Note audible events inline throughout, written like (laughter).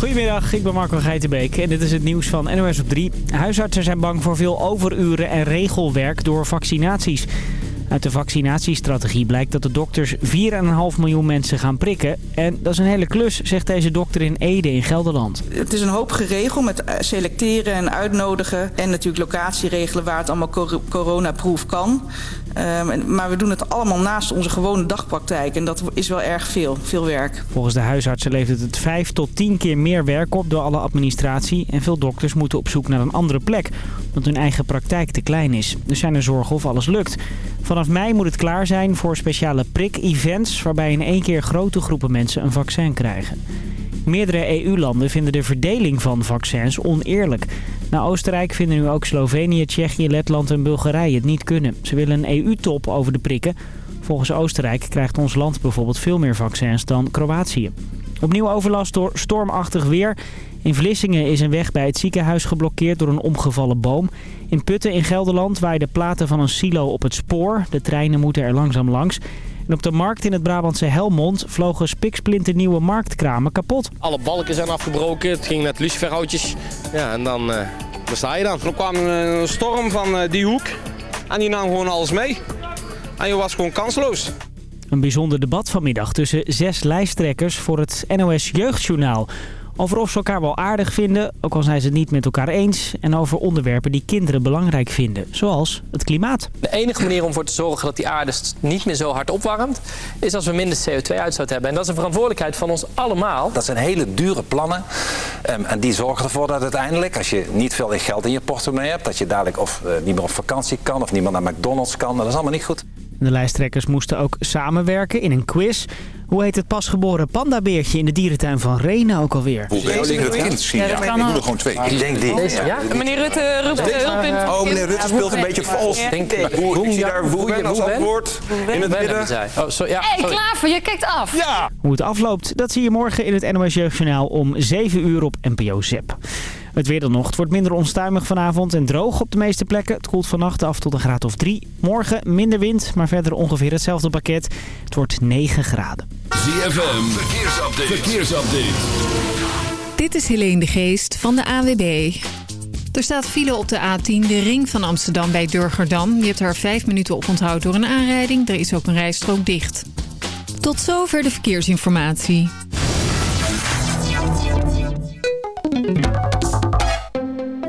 Goedemiddag, ik ben Marco Geitenbeek en dit is het nieuws van NOS op 3. Huisartsen zijn bang voor veel overuren en regelwerk door vaccinaties. Uit de vaccinatiestrategie blijkt dat de dokters 4,5 miljoen mensen gaan prikken. En dat is een hele klus, zegt deze dokter in Ede in Gelderland. Het is een hoop geregeld met selecteren en uitnodigen. En natuurlijk locatieregelen waar het allemaal coronaproof kan. Um, maar we doen het allemaal naast onze gewone dagpraktijk. En dat is wel erg veel, veel werk. Volgens de huisartsen levert het 5 tot 10 keer meer werk op door alle administratie. En veel dokters moeten op zoek naar een andere plek. Omdat hun eigen praktijk te klein is. Dus zijn er zorgen of alles lukt. Vanaf mei moet het klaar zijn voor speciale prik-events... waarbij in één keer grote groepen mensen een vaccin krijgen. Meerdere EU-landen vinden de verdeling van vaccins oneerlijk. Na Oostenrijk vinden nu ook Slovenië, Tsjechië, Letland en Bulgarije het niet kunnen. Ze willen een EU-top over de prikken. Volgens Oostenrijk krijgt ons land bijvoorbeeld veel meer vaccins dan Kroatië. Opnieuw overlast door stormachtig weer. In Vlissingen is een weg bij het ziekenhuis geblokkeerd door een omgevallen boom. In Putten in Gelderland waaiden platen van een silo op het spoor. De treinen moeten er langzaam langs. En op de markt in het Brabantse Helmond vlogen spiksplinternieuwe marktkramen kapot. Alle balken zijn afgebroken, het ging met luciferhoutjes. Ja, en dan, uh, sta je dan. Er kwam een storm van uh, die hoek en die nam gewoon alles mee. En je was gewoon kansloos. Een bijzonder debat vanmiddag tussen zes lijsttrekkers voor het NOS Jeugdjournaal over of ze elkaar wel aardig vinden, ook al zijn ze het niet met elkaar eens. En over onderwerpen die kinderen belangrijk vinden, zoals het klimaat. De enige manier om ervoor te zorgen dat die aarde niet meer zo hard opwarmt... is als we minder CO2-uitstoot hebben. En dat is een verantwoordelijkheid van ons allemaal. Dat zijn hele dure plannen. Um, en die zorgen ervoor dat uiteindelijk, als je niet veel geld in je portemonnee hebt... dat je dadelijk of uh, niet meer op vakantie kan of niet meer naar McDonald's kan. Dat is allemaal niet goed. De lijsttrekkers moesten ook samenwerken in een quiz. Hoe heet het pasgeboren pandabeertje in de dierentuin van Renen ook alweer? Hoe ik het kind? Ja, ja. Ik doe er gewoon twee. Ik denk die. Ja? Meneer Rutte roept hulp in. Oh, meneer Rutte speelt een beetje vals. Denk, hoe, ik zie daar Woeben als antwoord in het midden. Oh, ja, hey, Klaver, je kijkt af. Ja. Hoe het afloopt, dat zie je morgen in het NOS Jeugdjournaal om 7 uur op NPO ZEP. Het weer dan nog. Het wordt minder onstuimig vanavond en droog op de meeste plekken. Het koelt vannacht af tot een graad of 3. Morgen minder wind, maar verder ongeveer hetzelfde pakket. Het wordt 9 graden. ZFM, verkeersupdate. verkeersupdate. Dit is Helene de Geest van de AWB. Er staat file op de A10, de ring van Amsterdam bij Durgerdam. Je hebt er 5 minuten op onthoud door een aanrijding. Er is ook een rijstrook dicht. Tot zover de verkeersinformatie.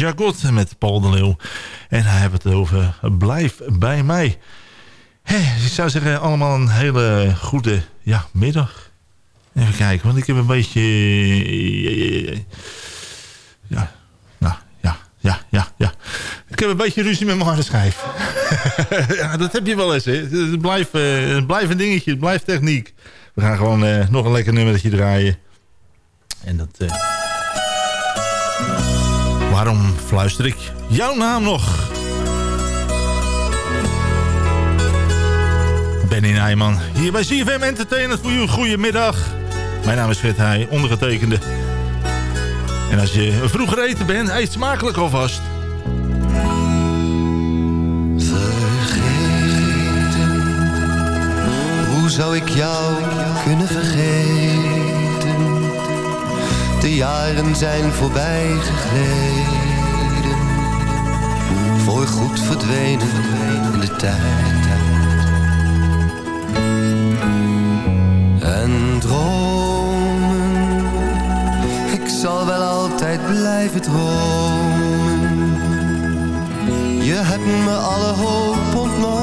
Jagot met Paul de Leeuw. En hij heeft het over Blijf bij mij. Ik zou zeggen, allemaal een hele goede ja, middag. Even kijken, want ik heb een beetje... Ja, nou, ja, ja, ja, ja. Ik heb een beetje ruzie met mijn harde schijf. (laughs) ja, dat heb je wel eens, hè. Het blijft, eh, een dingetje, het blijft techniek. We gaan gewoon eh, nog een lekker nummertje draaien. En dat... eh, Waarom fluister ik jouw naam nog? Benny Nijman, hier bij CFM Entertainment voor u. Goedemiddag. Mijn naam is Fred Heij, ondergetekende. En als je vroeger eten bent, eet smakelijk alvast. Hoe zou ik jou kunnen vergeten? De jaren zijn voorbij gegleden. Voor goed verdwenen in de tijd. En dromen, ik zal wel altijd blijven dromen. Je hebt me alle hoop ontnomen.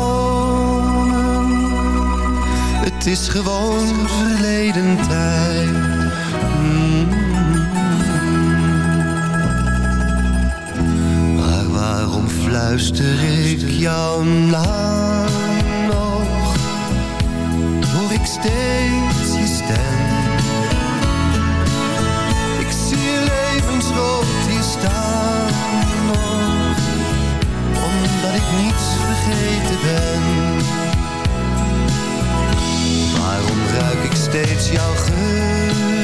Het is gewoon verleden tijd. Fluister ik jouw naam nog? Hoor ik steeds je stem? Ik zie je levensrood hier staan nog, omdat ik niets vergeten ben. Waarom ruik ik steeds jouw geur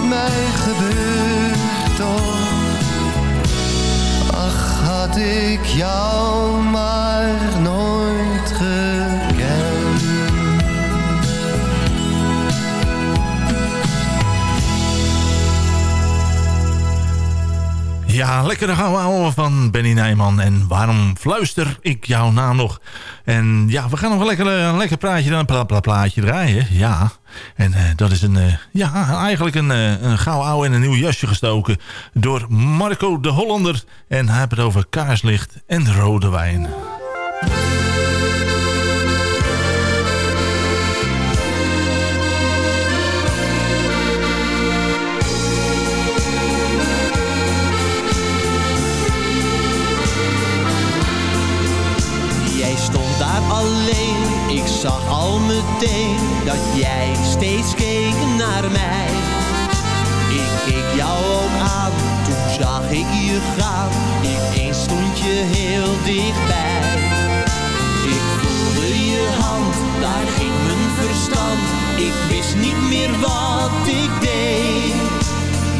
met mij gebeurd toch? Ach, had ik jou maar nooit Ja, lekkere gouden ouwe van Benny Nijman. En waarom fluister ik jouw naam nog? En ja, we gaan nog een lekker, een lekker praatje, een pla, pla, plaatje draaien. Ja, en eh, dat is een, eh, ja, eigenlijk een, eh, een gouden ouwe in een nieuw jasje gestoken. Door Marco de Hollander. En hij heeft het over kaarslicht en rode wijn. Daar alleen, ik zag al meteen dat jij steeds keek naar mij. Ik keek jou ook aan, toen zag ik je gaan. Ineens stond je heel dichtbij. Ik voelde je hand, daar ging mijn verstand. Ik wist niet meer wat ik deed.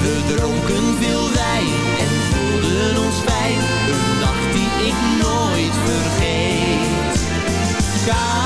We dronken veel wijn en voelden ons fijn. Kaarslicht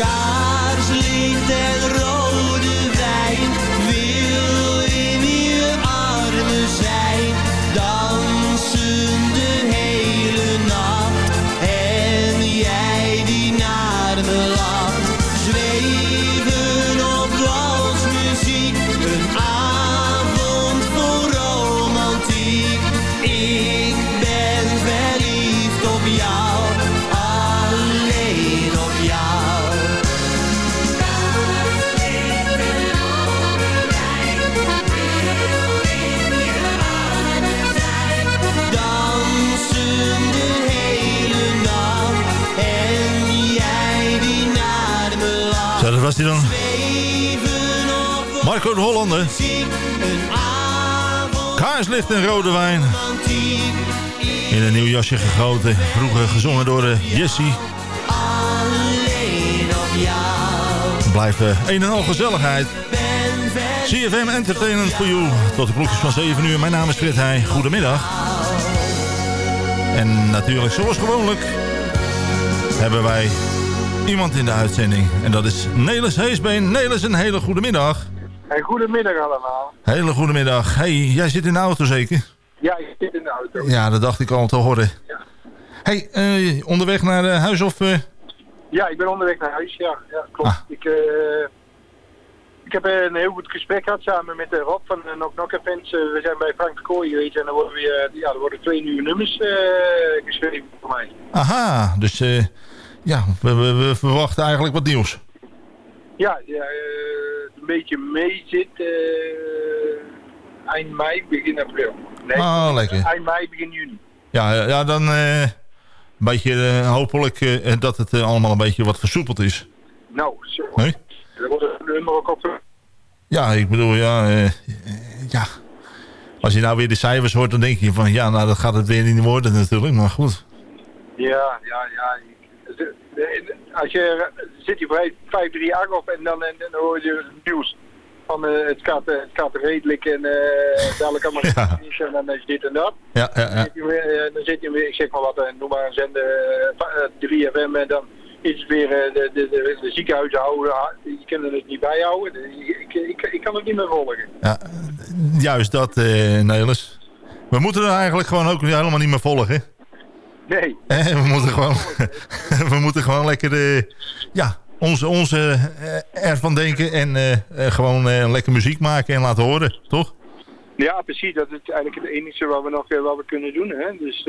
Kaarslicht en rode Marco de Hollander. Kaarslicht en rode wijn. In een nieuw jasje gegoten. Vroeger gezongen door eh, Jessie. Blijft eh, een en al gezelligheid. CFM Entertainment for You. Tot de klokjes van 7 uur. Mijn naam is Frit Heij. Goedemiddag. En natuurlijk, zoals gewoonlijk, hebben wij iemand in de uitzending. En dat is Nelis Heesbeen. Nelis, een hele goede middag. Hey, goedemiddag allemaal. Hele goede middag. hey, jij zit in de auto zeker? Ja, ik zit in de auto. Ja, dat dacht ik al te horen. hey, eh, onderweg naar eh, huis of... eh? Ja, ik ben onderweg naar huis, ja. ja klopt. Ik, eh, ik heb een heel goed gesprek gehad samen met Rob van Events. Eh, we zijn bij Frank de Kooi geweest en er worden, weer, ja, er worden twee nieuwe nummers geschreven voor mij. Aha, dus ja, we, we, we verwachten eigenlijk wat nieuws. Ja, ja eh, een beetje mee zit eh, eind mei, begin april. Nee, Ah, lekker. eind mei, begin juni. Ja, ja dan eh, een beetje hopelijk dat het allemaal een beetje wat versoepeld is. Nou, zo. Nee? Er wordt een nummer ook op. Ja, ik bedoel, ja, ja. Als je nou weer de cijfers hoort, dan denk je van, ja, nou, dat gaat het weer niet worden natuurlijk, maar goed. Ja, ja, ja. Als je zit je bij 538 op en dan, en, dan hoor je het nieuws van eh, het, gaat, eh, het gaat redelijk en eh dadelijk allemaal (laughs) Ja. en dan is dit en dat. Ja, ja, Dan ja. zit je weer, dan zit je weer, ik zeg maar wat, noem maar een zender eh, eh, 3FM en dan is het weer de, de, de, de ziekenhuizen houden, die kunnen het niet bijhouden. Ik, ik, ik, ik kan het niet meer volgen. Juist dat, Nelis. We moeten er eigenlijk gewoon ook helemaal niet meer volgen. Nee. Eh, we moeten gewoon, (laughs) we moeten gewoon lekker, eh, ja, onze, onze eh, ervan denken en eh, gewoon lekker muziek maken en laten horen, toch? Ja, precies. Dat is eigenlijk het enige wat we nog wat we kunnen doen. Hè? Dus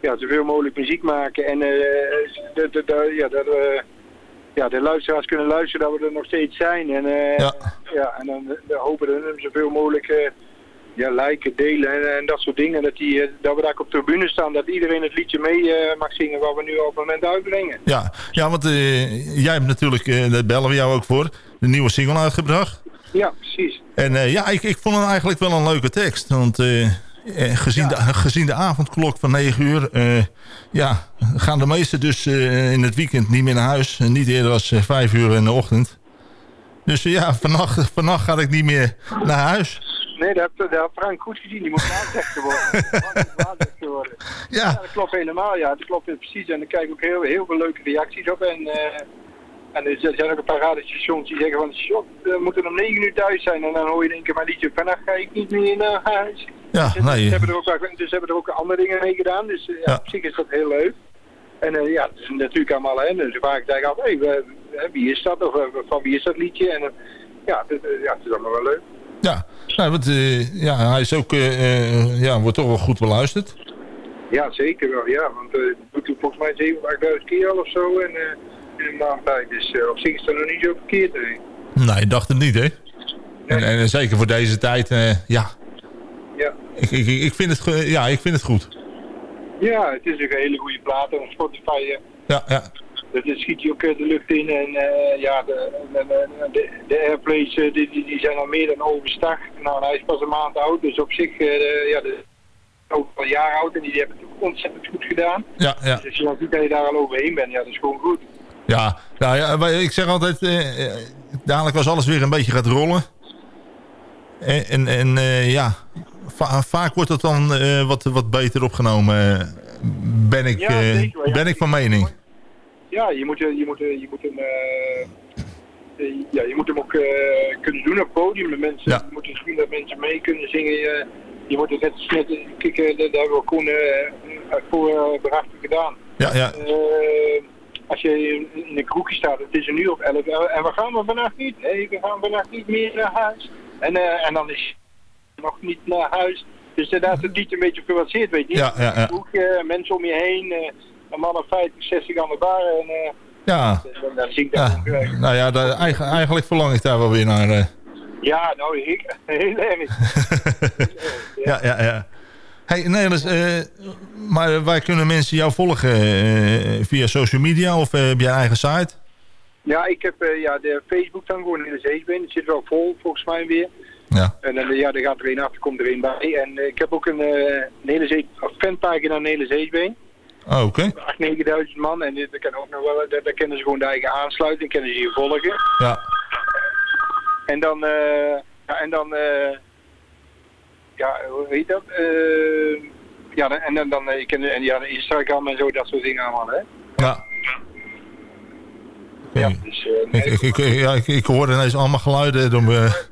ja, zoveel mogelijk muziek maken en de, de, de- ja, dat we ja, de luisteraars kunnen luisteren dat we er nog steeds zijn. En, eh, ja. en dan hopen we zoveel mogelijk ja, liken, delen en, en dat soort dingen. Dat, die, eh, dat we daar op de tribune staan, dat iedereen het liedje mee eh, mag zingen wat we nu op het moment uitbrengen. Ja, ja want eh, jij hebt natuurlijk, eh daar bellen we jou ook voor, de nieuwe single uitgebracht. Ja, precies. En ja, ik, ik vond het eigenlijk wel een leuke tekst. Want gezien, de, gezien de avondklok van 9 uur... ja, gaan de meesten dus in het weekend niet meer naar huis. Niet eerder als 5 uur in de ochtend. Dus ja, vannacht, vannacht ga ik niet meer naar huis. Nee, dat dat heeft Frank goed gezien. Die moet waarzegd (laughs) worden. Moet worden. Ja. dat klopt helemaal. Ja, dat klopt precies. En ik krijg ook heel, heel veel leuke reacties op. En, eh, en er zijn ook een paar radiostations die zeggen van... "Sjot, we moeten om 9 uur thuis zijn. En dan hoor je in één keer maar liedje. Vannacht ga ik niet meer naar huis. Ja, dus, nee. Ze hebben er ook, dus hebben er ook andere dingen mee gedaan. Dus eh, ja, op zich is dat heel leuk. En eh, ja, het is natuurlijk allemaal... Hè, dus vaak zeg ik af, hey, wie is dat? Of van wie is dat liedje? En ja, eh, ja, het is allemaal wel leuk. Ja, nou, want, eh, ja hij is ook, eh, eh, ja, wordt toch wel goed beluisterd. Ja, zeker wel, ja. Want het doet volgens mij 7.000, 8.000 keer al of zo en, in een maand tijd. Dus op zich is dat nog niet zo verkeerd. Hè. Nee, ik dacht het niet, hè? En, en zeker voor deze tijd, ja. Ja. Ik, ik, ik, vind het, ja, ik vind het goed. ja, het is ook een hele goede plaat. En op Spotify, Ja, ja. Dat dat schiet je ook eh, de lucht in. En eh, ja, de, de, de, airplays eh, die, die, die zijn al meer dan overstag. Nou, hij is pas een maand oud, dus op zich, eh, ja, de, ook al een jaar oud. En die hebben het ontzettend goed gedaan. Ja, ja. Dus als je dan ziet dat je daar al overheen bent, ja, dat is gewoon goed. Ja, nou ja, ik zeg altijd, eh, dadelijk als alles weer een beetje gaat rollen. En, en, en eh, ja, va- vaak wordt het dan eh, wat, wat beter opgenomen. ben, ik, Ja, zeker wel, ja. ben ik van mening. Ja, je moet, eh, je moet, eh, je moet hem, eh, ja, je moet hem ook kunnen doen op podium. De mensen Ja. je moet het zien dat mensen mee kunnen zingen. Je, moet het net, net kijk, dat hebben we eh, voor beachtig gedaan. Ja, ja. Als je in een kroegje staat, het is een uur of elf en we gaan we vannacht niet. Nee, we gaan vannacht niet meer naar huis. En, en dan is je nog niet naar huis. Dus daar is het niet een beetje gebaseerd, weet je. Ja, ja, ja. Een kroegje, mensen om je heen, een man of 50, 60 aan de bar. En, eh, Ja, dan, dan zie ik dat ja. ook, eh, nou ja, daar- eigen- eigenlijk verlang ik daar wel weer naar. eh. Ja, nou, ik, (laughs) heel (laughs) erg. ja, ja, ja. Hey, eh, maar waar kunnen mensen jou volgen? via social media of heb jij eigen site? Ja, ik heb ja, de Facebook dan gewoon in de zeesbeen. Het zit wel vol, volgens mij weer. Ja. En dan, ja, er gaat er een af, er komt er een bij. En ik heb ook een, een hele fanpagina Nele Zeesbeen. Oh, oké. 8.000, 9.000 man. En dit- dat kan ook nog wel, daar, daar kunnen ze gewoon de eigen aansluiting, kunnen ze hier volgen. Ja. En dan, eh, ja, en dan, eh, ja, hoe heet dat? Eh, ja, en dan, dan eh, je kent en ja, de Instagram en zo, dat soort dingen allemaal, hè. Ja. Ja, dus, eh, ik, ik, ik, ja, ik, ik hoor ineens allemaal geluiden. Door me.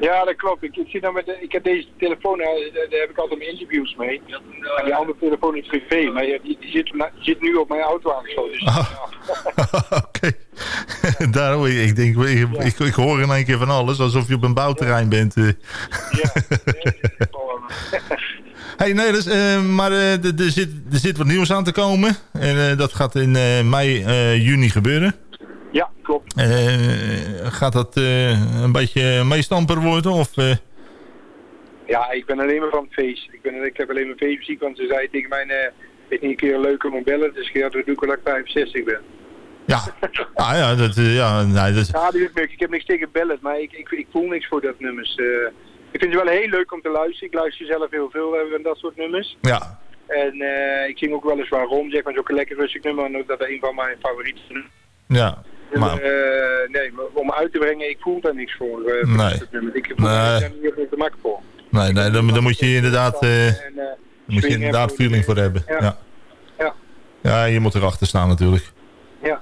Ja, dat klopt. Ik, ik, zit nou met de- ik heb deze telefoon, eh, daar daar heb ik altijd mijn interviews mee. En die andere telefoon is privé, maar die, die, zit, die zit nu op mijn auto aangesloten. Dus, Ah. (laughs) Oké. (laughs) Daarom, ik, denk, ik, ik, ik hoor in één keer van alles, alsof je op een bouwterrein bent. eh. (laughs) hey, nee, dus, eh, maar eh, er- er zit, er zit wat nieuws aan te komen. En eh, dat gaat in eh, mei, eh, juni gebeuren. Ja, klopt. Eh, gaat dat eh, een beetje meestamper worden? Of, eh, Ja, ik ben alleen maar van het feest. Ik, ben, ik heb alleen maar feestmuziek, want ze zei tegen mij, weet niet een keer leuk om te bellen. Dus ik ja, dat doe ik wel dat ik 65 ben. (laughs) ah ja, dat, ja, nee, dat, Ja, dat is. Ik heb niks tegen bellen, maar ik, ik, ik voel niks voor dat nummers. ik vind het wel heel leuk om te luisteren. Ik luister zelf heel veel van dat soort nummers. ja. En ik zing ook wel eens waarom. Zeg maar, een lekker rustig nummer. En ook dat is een van mijn favorieten. ja. Maar, Eh, nee, maar om uit te brengen, ik voel daar niks voor. eh, voor Nee. Ik voel Nee. daar niet op de mak voor. nee, nee dan, dan moet je inderdaad, eh, En, eh, dan moet je inderdaad feeling voor hebben. Ja. Ja. Ja. ja, je moet erachter staan natuurlijk. Ja.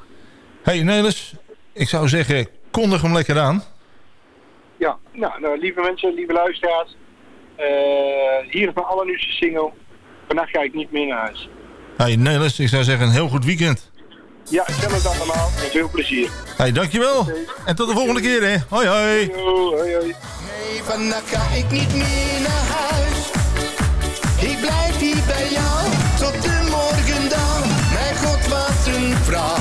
hey, Nelis, ik zou zeggen, kondig hem lekker aan. Ja, nou, nou lieve mensen, lieve luisteraars. hier is mijn allernieuwste single. Vannacht ga ik niet meer naar huis. Hey, Nelis, ik zou zeggen, een heel goed weekend. Ja, hetzelfde allemaal. Met veel plezier. Hey, dankjewel. En tot de volgende keer, hè. Hoi, hoi. hoi, hoi. Nee, vannacht ga ik niet meer naar huis. Ik blijf hier bij jou tot de morgen dan. Mijn god, wat een vrouw.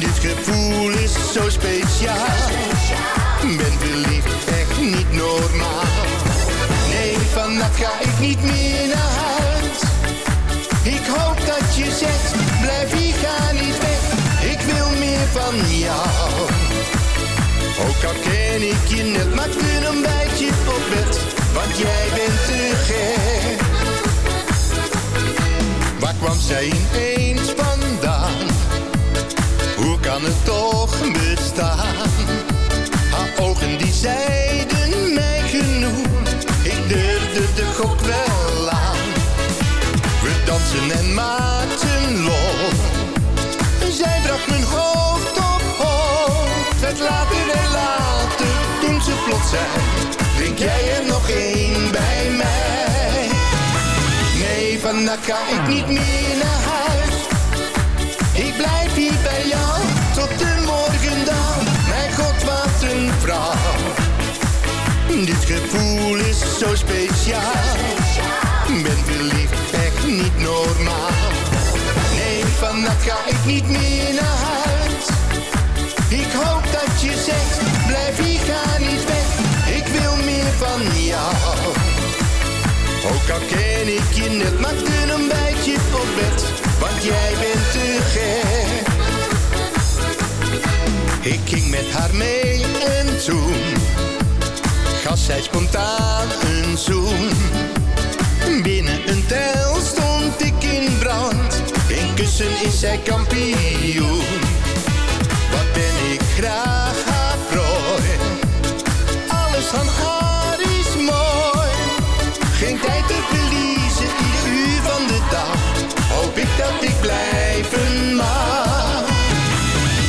Dit gevoel is zo speciaal. Ben verliefd, echt niet normaal. Nee, vannacht ga ik niet meer naar huis. Ik hoop dat je zegt, Al ken ik je net, maakte een bijtje op bed, want jij bent te gek. Waar kwam zij ineens vandaan? Hoe kan het toch bestaan? Haar ogen die zeiden mij genoeg, ik durfde de gok wel aan. We dansen en maakten zei, drink jij er nog één bij mij? Nee, vandaag ga ik niet meer naar huis. Ik blijf hier bij jou tot de morgen dan. Mijn god, wat een vrouw. Dit gevoel is zo speciaal. Ben verliefd, echt niet normaal. Nee, vannacht ga ik niet meer naar huis. Ik hoop dat je zegt, blijf hier, ga Ook al ken ik je net, maakte een bijtje op bed. Want jij bent te gek. Ik ging met haar mee en toen gaf zij spontaan een zoen. Binnen een tel stond ik in brand. In kussen is zij kampioen. Wat ben ik graag ik dat ik blijven mag.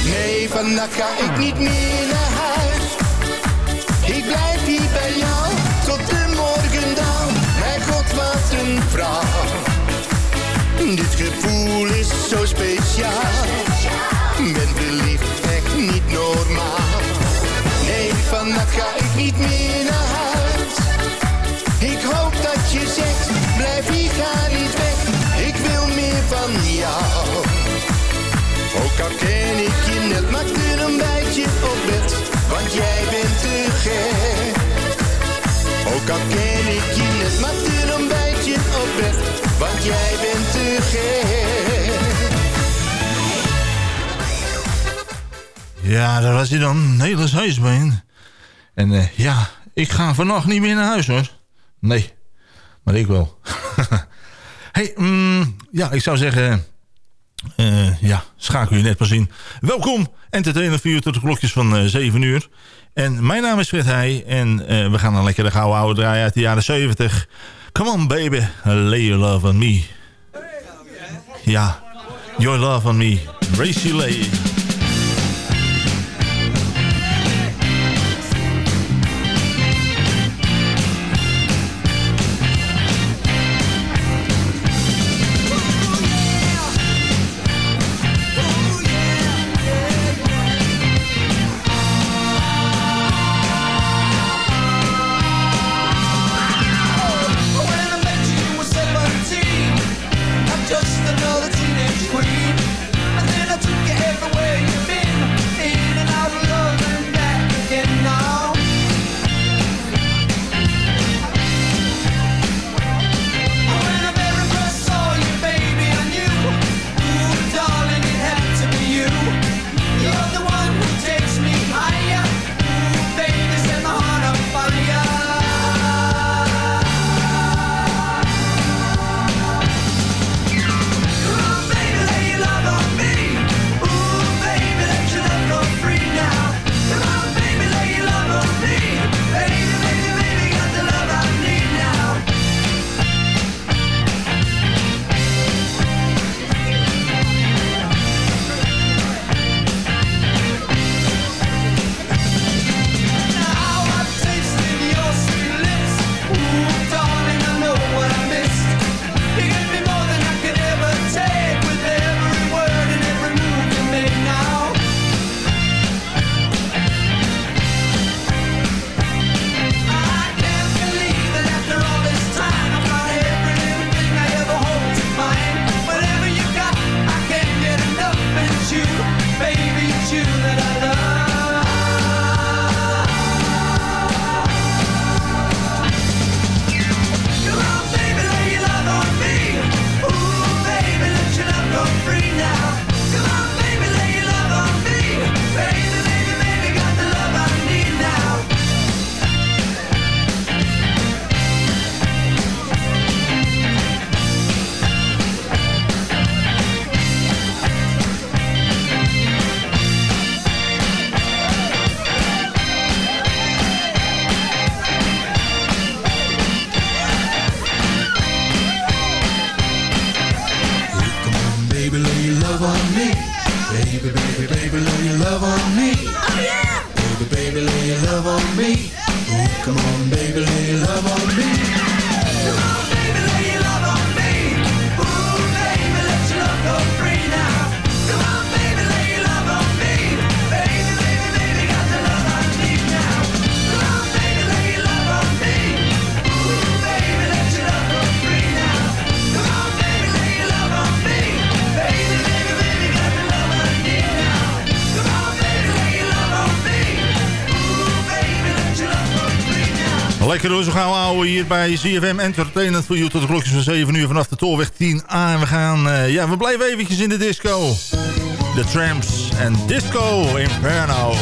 Nee, vannacht ga ik niet meer naar huis. Ik blijf hier bij jou tot de morgen dan. Mijn god, wat een vrouw. Dit gevoel is zo speciaal. Ben verliefd, echt niet normaal. Nee, vannacht ga ik niet meer naar huis. Daar was hij dan. Nelis Huisbeen. En eh, ja, ik ga vannacht niet meer naar huis hoor. Nee, maar ik wel. (laughs) hey, mm, ja, ik zou zeggen... eh, ja, schakel je net pas in. Welkom, entertainer 4 tot de klokjes van eh 7 uur. En mijn naam is Fred Heij. En we gaan een lekkere gouden oude draai uit de jaren 70. Come on baby, lay your love on me. Ja, your love on me. Racy Lay. Lekker door zo gaan houden hier bij ZFM Entertainment voor you tot de klokjes van 7 uur vanaf de Tolweg 10A. En we gaan, eh, ja, we blijven eventjes in de disco. De Tramps en Disco Inferno.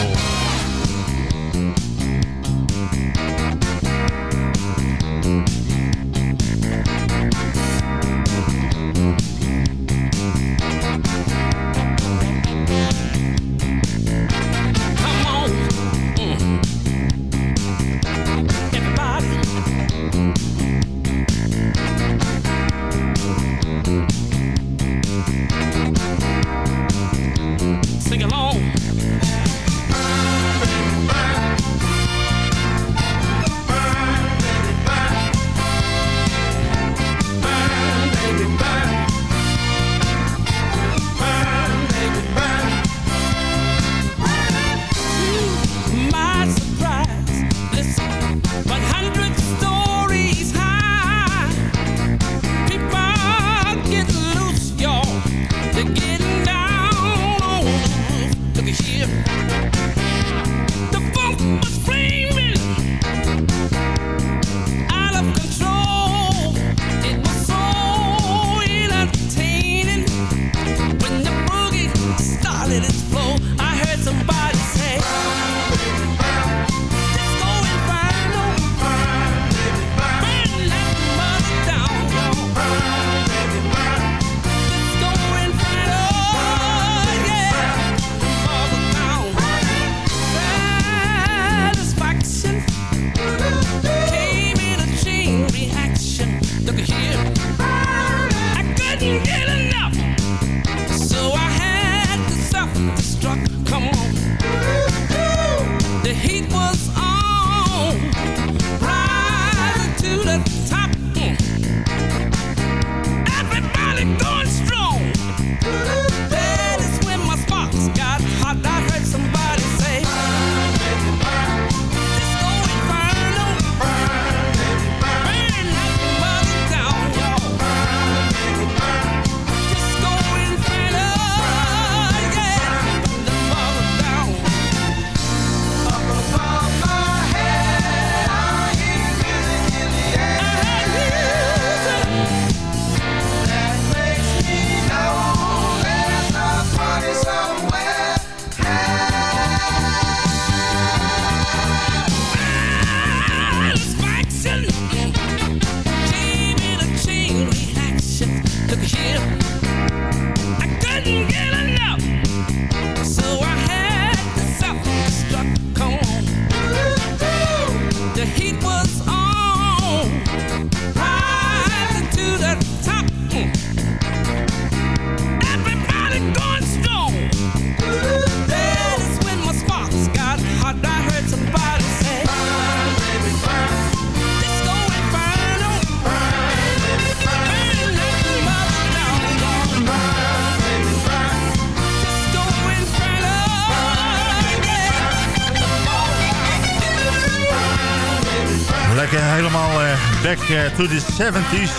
To the 70s.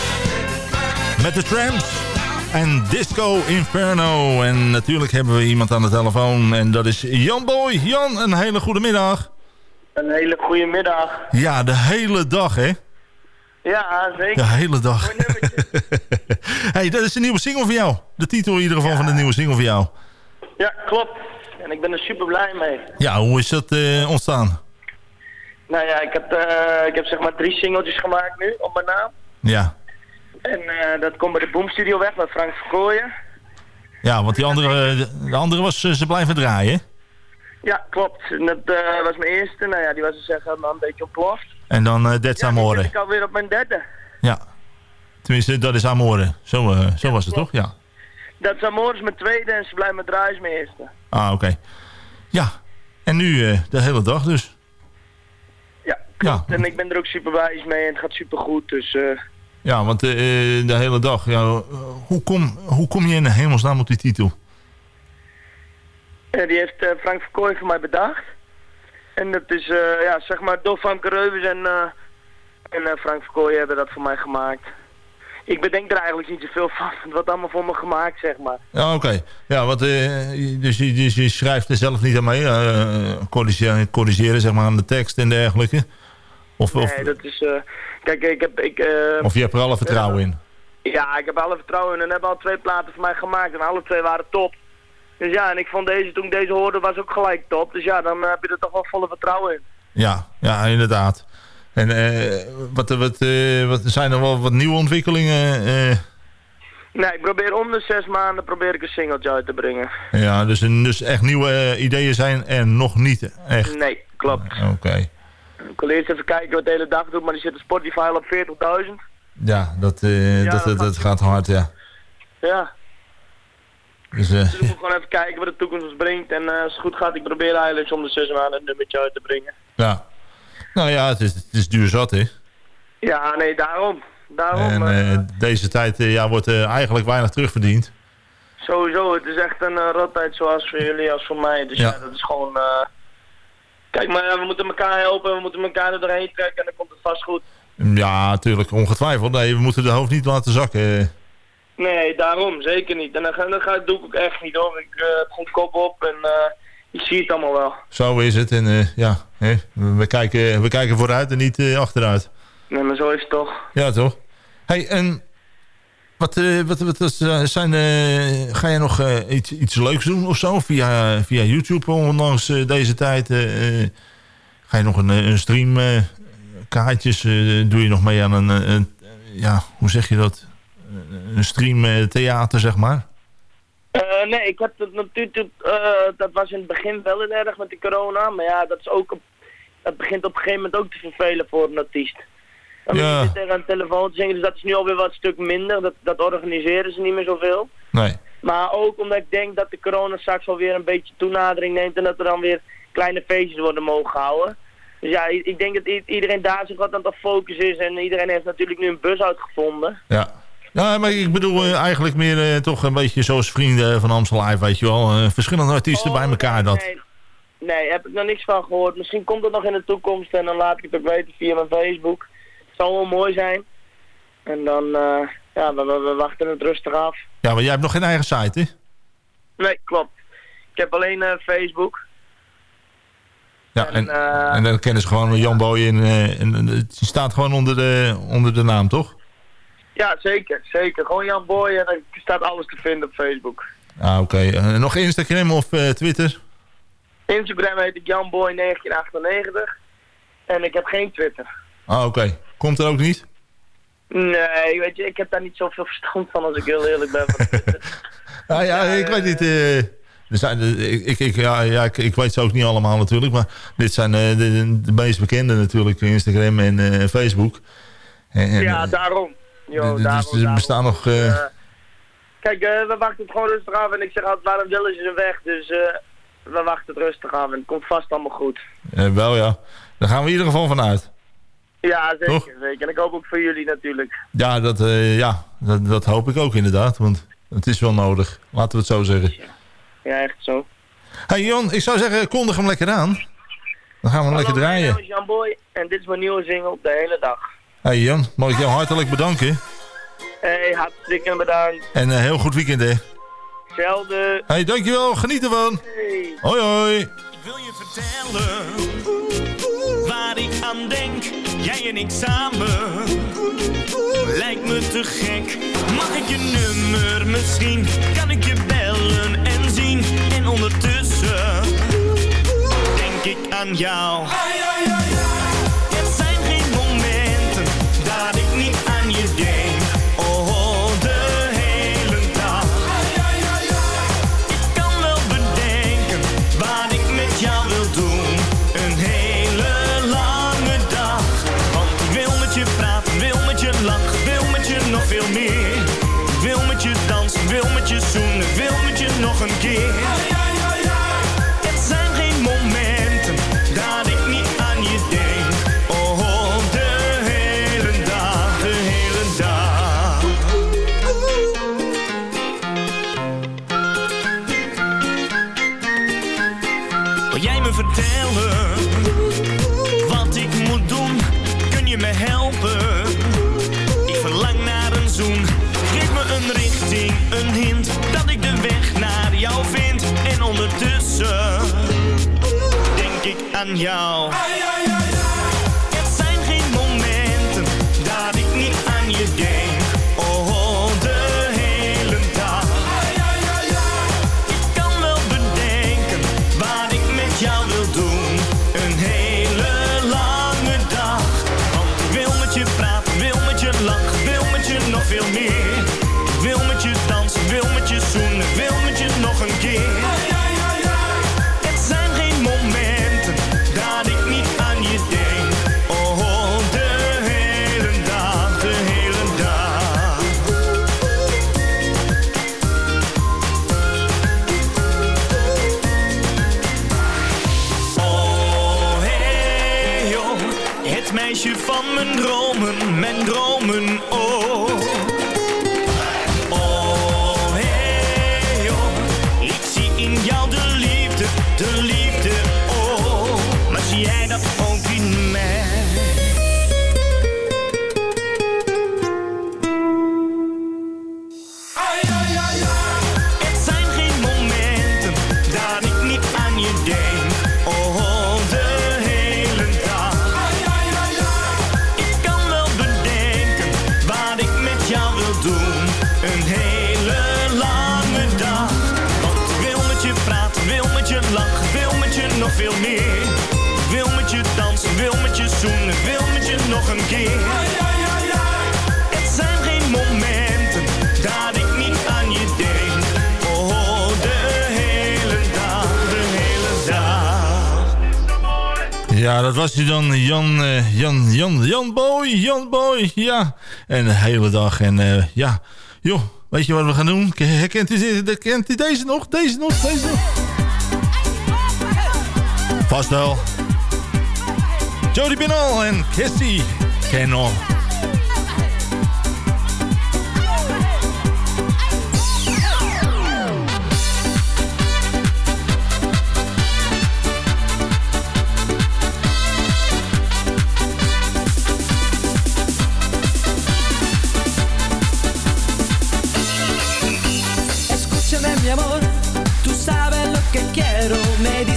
Met de Tramps en Disco Inferno. En natuurlijk hebben we iemand aan de telefoon. En dat is Jan Boy. Jan, een hele goede middag. Een hele goede middag. Ja, de hele dag, hè? Ja, zeker. De hele dag. (laughs) hey, dat is de nieuwe single van jou. De titel in ieder geval van de nieuwe single van jou. Ja, klopt. En ik ben er super blij mee. Ja, hoe is dat eh, ontstaan? Nou ja, ik heb, eh, ik heb zeg maar drie singeltjes gemaakt nu op mijn naam. Ja. En eh, dat komt bij de Boom Studio weg met Frank Verkooyen. Ja, want die andere, de, de andere was eh, ze blijven draaien. Ja, klopt. En dat was mijn eerste. Nou ja, die was dus zeg maar een beetje ontploft. En dan uh, Dead Ja, Amore. zit ik alweer op mijn derde. Ja. Tenminste, dat is Amore. Zo, zo was het toch? Ja. Dat is Amores mijn tweede en ze blijft met draaien is mijn eerste. Ah, oké. Ja. En nu de hele dag dus. Ja, En ik ben er ook super wijs mee en het gaat super goed. Dus eh, ja want eh, eh, de hele dag. Ja, hoe, kom, hoe kom je in de hemelsnaam op die titel? die heeft Frank Verkooyen voor mij bedacht. En dat is, ja, zeg maar, door Van Kereuvens en, en Frank Verkooyen hebben dat voor mij gemaakt. Ik bedenk er eigenlijk niet zoveel van. (laughs) Wordt allemaal voor me gemaakt, zeg maar. Ja, oké. Ja, want, eh, dus, je- dus je schrijft er zelf niet aan mee. eh corrigeren, corrigeren zeg maar, aan de tekst en dergelijke. Of, of, Nee, dat is... eh, kijk, ik heb... Ik, eh, of je hebt er alle vertrouwen in? Ja, ik heb alle vertrouwen in. En hebben al twee platen voor mij gemaakt. En alle twee waren top. Dus ja, en ik vond deze, toen ik deze hoorde, was ook gelijk top. Dus ja, dan eh, heb je er toch wel volle vertrouwen in. Ja, ja inderdaad. En eh, wat, wat, eh, wat zijn er wel wat nieuwe ontwikkelingen? eh? Nee, ik probeer om de zes maanden probeer ik een singeltje uit te brengen. ja, dus, dus echt nieuwe eh, ideeën zijn er nog niet echt. Nee, klopt. Oké. Ik wil eerst even kijken wat de hele dag doet, maar die zit op Spotify op 40.000. Ja, dat, eh, Ja, dat, dat, dat gaat hard, ja. Ja, Dus, eh, dus ik moet gewoon even kijken wat de toekomst ons brengt. En eh, als het goed gaat, ik probeer eigenlijk om de zes maanden een nummertje uit te brengen. ja. Nou ja, het is, het is duur zat, hè. Ja, nee, daarom. Daarom. En deze tijd ja, wordt eigenlijk weinig terugverdiend. Sowieso, het is echt een rottijd zoals voor jullie als voor mij. Dus ja, Ja. dat is gewoon... Kijk, maar we moeten elkaar helpen, we moeten elkaar er doorheen trekken en dan komt het vast goed. Ja, natuurlijk, ongetwijfeld. Nee, we moeten de hoofd niet laten zakken. Nee, daarom, zeker niet. En dan, dan doe ik ook echt niet hoor. Ik eh, heb gewoon kop op en eh, ik zie het allemaal wel. Zo is het. En eh, ja, hè, we, kijken, we kijken vooruit en niet achteruit. Nee, maar zo is het toch. Ja, toch? hey, en wat, eh, wat, wat, wat eh, zijn, eh, ga je nog iets, iets leuks doen of zo? Via, via YouTube, ondanks deze tijd. ga je nog een, een stream, kaartjes, doe je nog mee aan een, een- ja, hoe zeg je dat? Een stream theater, zeg maar? Nee, ik heb het natuurlijk, dat was in het begin wel heel erg met de corona, maar ja, dat is ook, dat begint op een gegeven moment ook te vervelen voor een artiest. Dan Ja. je tegen een telefoon te zingen, dus dat is nu alweer wat een stuk minder, dat, dat organiseren ze niet meer zoveel. Nee. Maar ook omdat ik denk dat de corona straks alweer een beetje toenadering neemt en dat er dan weer kleine feestjes worden mogen houden. Dus ja, ik denk dat iedereen daar zich wat aan het focus is en iedereen heeft natuurlijk nu een bus uitgevonden. Ja. Ja, maar ik bedoel eh, eigenlijk meer eh, toch een beetje zoals vrienden van Amstel Live, weet je wel. Eh, verschillende artiesten bij elkaar. Dat. Oh, Nee, nee, heb ik nog niks van gehoord. Misschien komt het nog in de toekomst en dan laat ik het ook weten via mijn Facebook. Zal wel mooi zijn. En dan, eh, ja, we, we, wachten het rustig af. Ja, maar jij hebt nog geen eigen site, hè? Nee, klopt. Ik heb alleen eh, Facebook. Ja, en, eh, en dan kennen ze gewoon Jan Boy en, eh, en, het staat gewoon onder de, onder de naam, toch? Ja, zeker, zeker. Gewoon Jan Boy en dan staat alles te vinden op Facebook. Ah, oké. Nog Instagram of Twitter? Instagram heet ik janboy1998. En ik heb geen Twitter. Ah, oké. Komt er ook niet? Nee, weet je, ik heb daar niet zoveel verstand van als ik heel eerlijk ben. (laughs) Ah, ja, ik weet niet. eh, er zijn, eh, ik, ik, ja, ja, ik, ik weet ze ook niet allemaal natuurlijk. Maar dit zijn eh, de, de meest bekende natuurlijk. Instagram en Facebook. En, en, ja, daarom. Yo, dus daarom, er daarom. bestaan nog... Eh, Kijk, we wachten het gewoon rustig af. En ik zeg altijd, waarom willen ze weg? Dus we wachten het rustig af. En het komt vast allemaal goed. wel ja. Daar gaan we in ieder geval vanuit. Ja, zeker, Toch? zeker. En ik hoop ook voor jullie natuurlijk. Ja, dat, eh, ja dat, dat hoop ik ook inderdaad. Want het is wel nodig. Laten we het zo zeggen. Ja, echt zo. Hey Jan, ik zou zeggen, kondig hem lekker aan. Dan gaan we hem lekker Hallo, mijn draaien. naam is Jan Boy. En dit is mijn nieuwe single, de hele dag. Hey Jan, mag ik jou hartelijk bedanken. Hey, hartstikke bedankt. En een heel goed weekend hè. Hetzelfde. Hey, dankjewel. Geniet ervan. Hoi hoi. Waar ik aan denk, jij en ik samen. Lijkt me te gek. Mag ik je nummer misschien? Kan ik je bellen en zien? En ondertussen denk ik aan jou. Nog aan jou. Ja, dat was hij dan. Jan, eh, Jan, Jan, Jan Boy, Jan Boy, ja. En de hele dag. En eh, ja, joh, weet je wat we gaan doen? Herkent u, deze nog? Deze nog? Deze nog? Vast wel. Jody Benal en Kissy Kennel.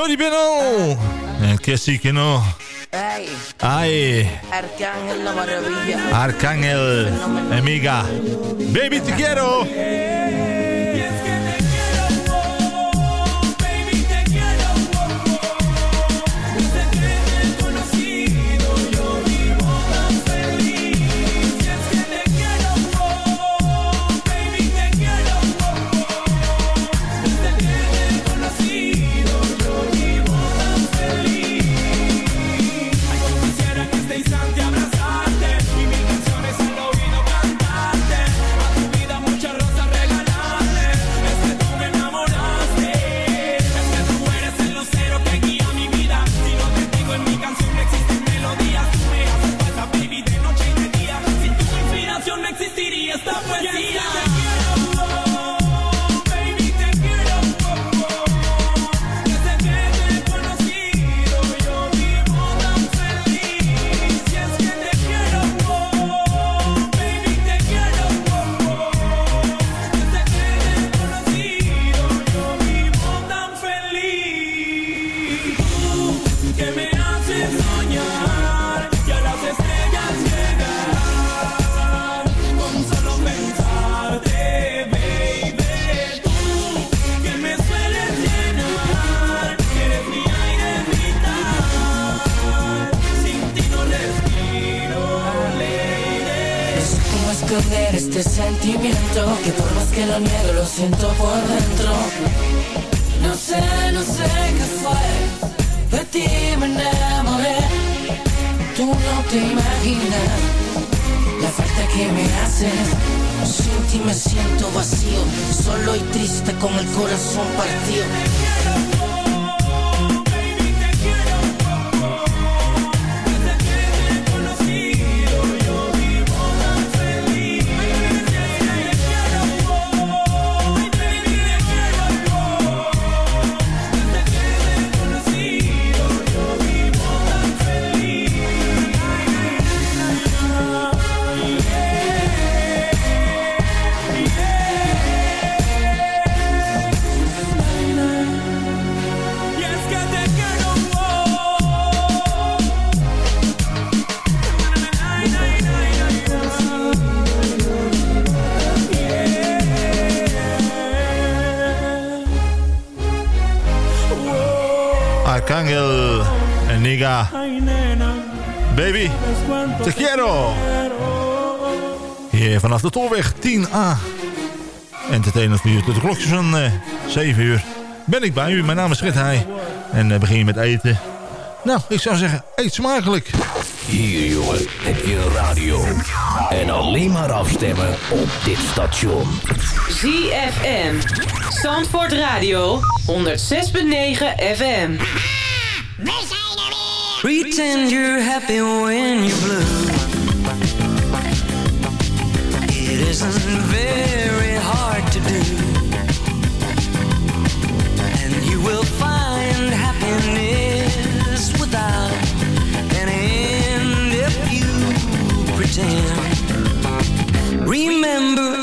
Jody Beno. Ah, eh, que sí, que no. Ay. Ay. Arcángel la maravilla. Arcángel, amiga. Baby, te quiero. Este sentimiento que por más que lo niegue lo siento por dentro. No sé, no sé qué fue, de ti me enamoré. Tú no te imaginas la falta que me haces. Sin ti me siento vacío, solo y triste con el corazón partido. Baby, te quiero. Hier vanaf de Tolweg 10A. Entertainment voor u tot de klokjes van eh 7 uur. Ben ik bij u, mijn naam is Fred Heij. En eh, begin je met eten. Nou, ik zou zeggen, eet smakelijk. Hier, jongen, heb je een radio. En alleen maar afstemmen op dit station. ZFM. Zandvoort Radio. 106.9 FM. Pretend you're happy when you're blue. It isn't very hard to do. And you will find happiness without an end if you pretend. Remember,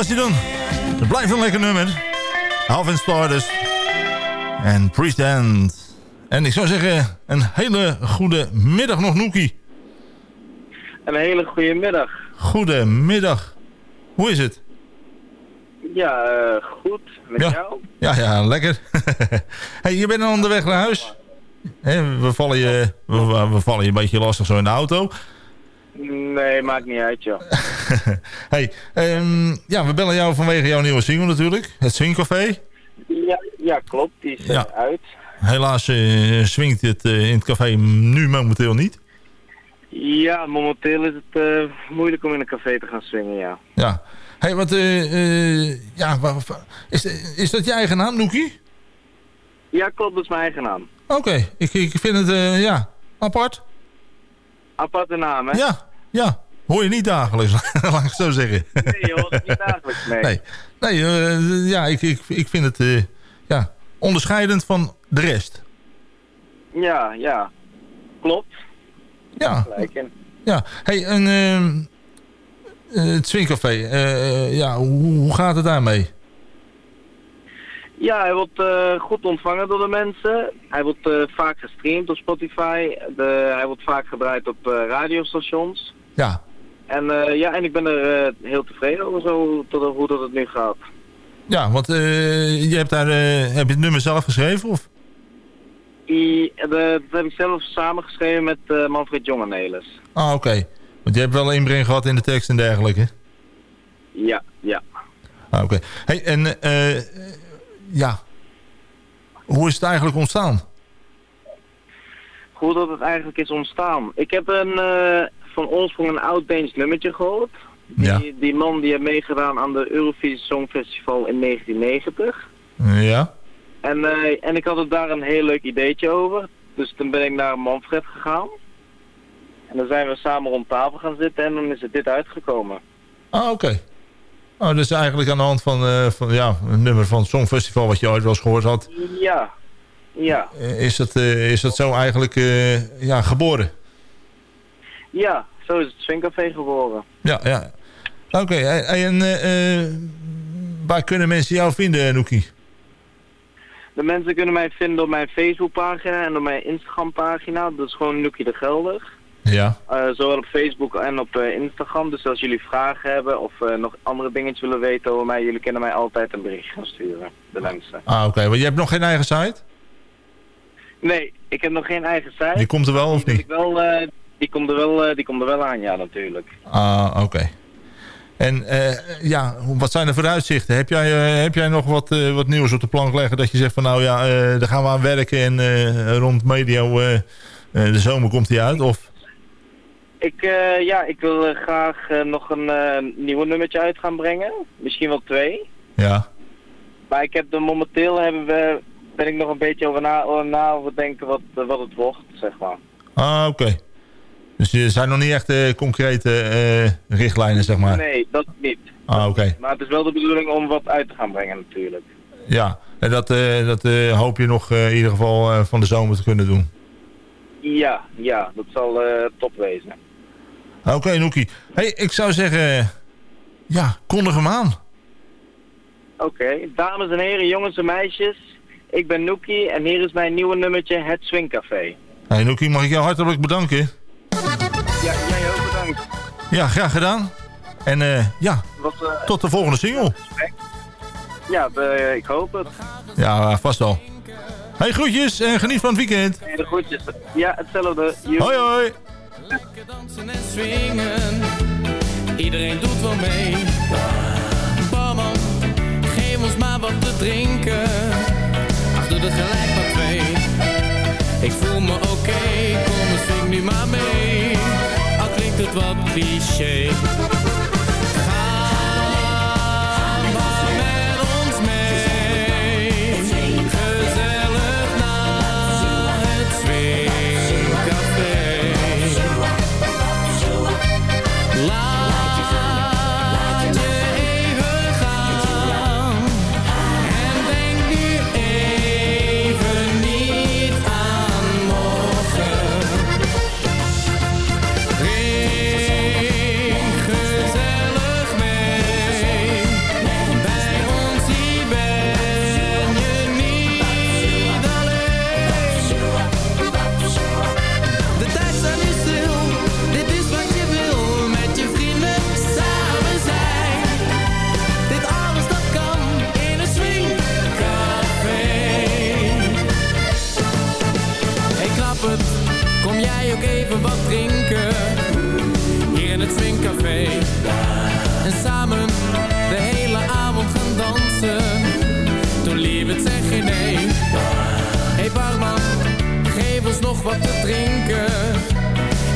was hij dan. Het blijft een lekker nummer. Alvin Stardust. En Pretend. En ik zou zeggen, een hele goede middag nog, Noekie. Een hele goede middag. Goedemiddag. Hoe is het? Ja, eh, goed. Met Ja. jou? Ja, ja, lekker. (laughs) hey, je bent onderweg naar huis. We, vallen je, we, we vallen je een beetje lastig zo in de auto. Nee, maakt niet uit, joh. (laughs) hey, ehm, ja, we bellen jou vanwege jouw nieuwe single natuurlijk. Het Swingcafé. Ja, ja klopt. Die is Ja. eh, uit. Helaas eh, swingt het eh, in het café nu momenteel niet. Ja, momenteel is het moeilijk om in een café te gaan swingen, ja. Ja. hey, wat, ja, is, is dat je eigen naam, Noekie? Ja, klopt, dat is mijn eigen naam. Oké, ik, ik vind het, ja, apart. Aparte naam, hè? Ja, ja. Hoor je niet dagelijks, (laughs) laat ik het zo zeggen. Nee, je hoort het niet dagelijks, nee. Nee, nee eh, ja, ik, ik, ik vind het eh, ja, onderscheidend van de rest. Ja, ja. Klopt. Ja. Ja, hey, en, ehm, eh, het ja, hoe, hoe gaat het daarmee? Ja, hij wordt eh, goed ontvangen door de mensen. Hij wordt eh, vaak gestreamd op Spotify. De, hij wordt vaak gebruikt op eh, radiostations. Ja. En ja, en ik ben er heel tevreden over zo, tot, hoe dat het nu gaat. Ja, want eh, je hebt daar, heb je het nummer zelf geschreven? Of? I, de, dat heb ik zelf samengeschreven met Manfred Jongenelis. Ah, oké. Want je hebt wel inbreng gehad in de tekst en dergelijke. Ja, ja. Ah, oké. Hey, en eh, ja, hoe is het eigenlijk ontstaan? Hoe dat het eigenlijk is ontstaan. Ik heb een, eh, van oorsprong een oud-Deens nummertje gehoord. Die, die man die heeft meegedaan aan de Eurovisie Songfestival in 1990. Ja. En, eh, en ik had er daar een heel leuk ideetje over. Dus toen ben ik naar Manfred gegaan. En dan zijn we samen rond tafel gaan zitten en dan is het dit uitgekomen. Ah, oké. Oh, dus eigenlijk aan de hand van, eh, van ja, een nummer van het Songfestival wat je ooit wel eens gehoord had, Ja, ja, eh, is dat, eh, is dat zo eigenlijk ja, geboren? ja. Zo is het Swingcafé geboren. Ja, ja. Oké, hey, hey, en waar kunnen mensen jou vinden, Noekie? De mensen kunnen mij vinden op mijn Facebookpagina en op mijn Instagram-pagina. Dat is gewoon Noekie de Gelder. Ja. Eh, zowel op Facebook en op eh, Instagram. Dus als jullie vragen hebben of eh, nog andere dingetjes willen weten over mij, jullie kunnen mij altijd een bericht gaan sturen. De mensen. Ah, oké. Want je hebt nog geen eigen site? Nee, ik heb nog geen eigen site. Die komt er wel of Die, niet? ik wel, die, komt er wel, die komt er wel aan, ja natuurlijk. Ah, oké. En ja, wat zijn de vooruitzichten? Heb jij, heb jij nog wat, wat nieuws op de plank leggen dat je zegt van nou ja, daar gaan we aan werken en rond medio de zomer komt hij uit? Of Ik, eh, ja, ik wil eh, graag eh, nog een eh, nieuwe nummertje uit gaan brengen. Misschien wel twee. ja, Maar ik heb er momenteel hebben we, ben ik nog een beetje over na, over na over denken wat, wat het wordt, zeg maar. ah oké. Dus er zijn nog niet echt concrete richtlijnen zeg maar? Nee, dat niet. Ah oké. Maar het is wel de bedoeling om wat uit te gaan brengen natuurlijk. Ja, en dat, dat hoop je nog in ieder geval van de zomer te kunnen doen. Ja, ja, dat zal top wezen. Oké, Noekie. Hey, ik zou zeggen, ja, kondig hem aan. Oké, dames en heren, jongens en meisjes. Ik ben Noekie en hier is mijn nieuwe nummertje, Het Swingcafé. Hey Noekie, mag ik jou hartelijk bedanken? Ja, jij ook bedankt. Ja, graag gedaan. En eh, ja, Wat, eh, tot de volgende single. ja, de- ik hoop het. Ja, vast wel. Hey, groetjes en geniet van het weekend. Hey, de groetjes. Ja, hetzelfde. Hoi, hoi. Dansen en swingen. Iedereen doet wel mee. Barman, geef ons maar wat te drinken. Ach, doe er gelijk maar twee. Ik voel me oké, kom en swing nu maar mee. Al klinkt het wat cliché. even wat drinken. Hier in het Swingcafé. En samen de hele avond gaan dansen. Toen liep het zeg je nee. Hey barman, geef ons nog wat te drinken.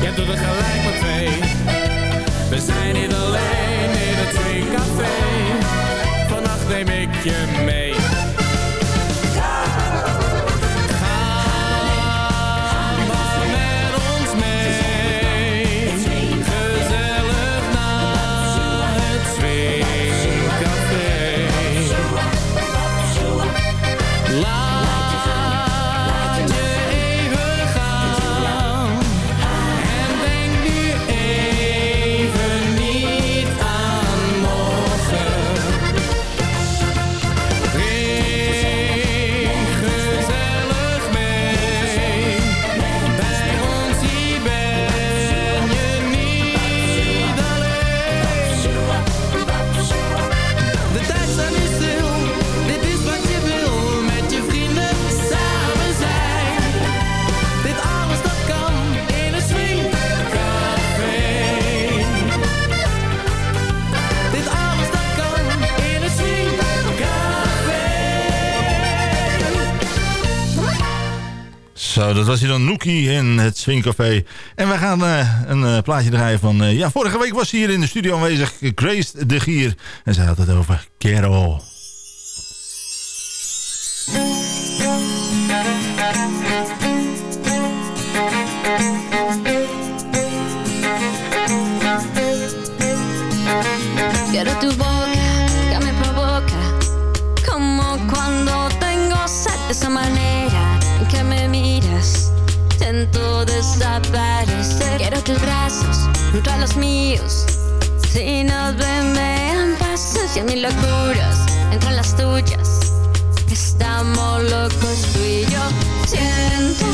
Ja, doet er gelijk maar twee. We zijn niet alleen in het Swingcafé. Vannacht neem ik je mee. Dat was hier dan Nookie in het Swingcafé. En we gaan uh, een uh, plaatje draaien van... Uh, ja, vorige week was hier in de studio aanwezig Grace de Gier. En zij had het over boca míos. Si nos ven, vean pasos y en mis locuras. Entre las tuyas Estamos locos tú y yo. Siento,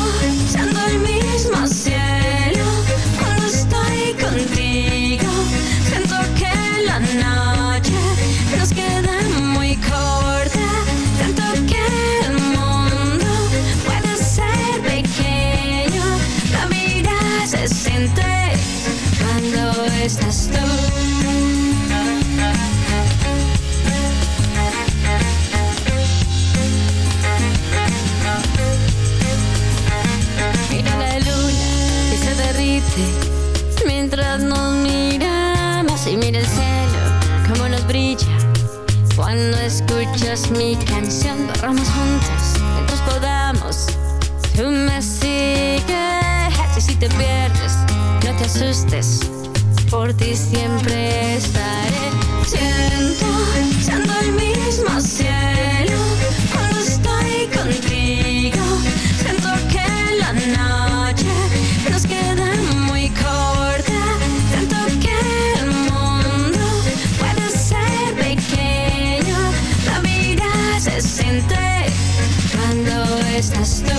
siendo el mismo cielo escuchas mi canción, borramos juntos mientras podamos. Tú me sigues y si te pierdes, no te asustes. Por ti siempre estaré. Siento, estás.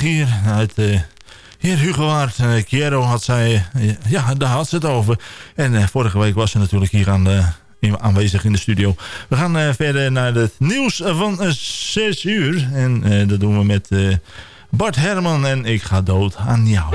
hier uit... Eh, uh, Heer Hugo Waard, uh, had zij, eh, ja, daar had ze het over. En vorige week was ze natuurlijk hier aan de, aanwezig in de studio. We gaan uh, verder naar het nieuws van uh, 6 uur. En uh, dat doen we met Bart Herman en Ik ga dood aan jou.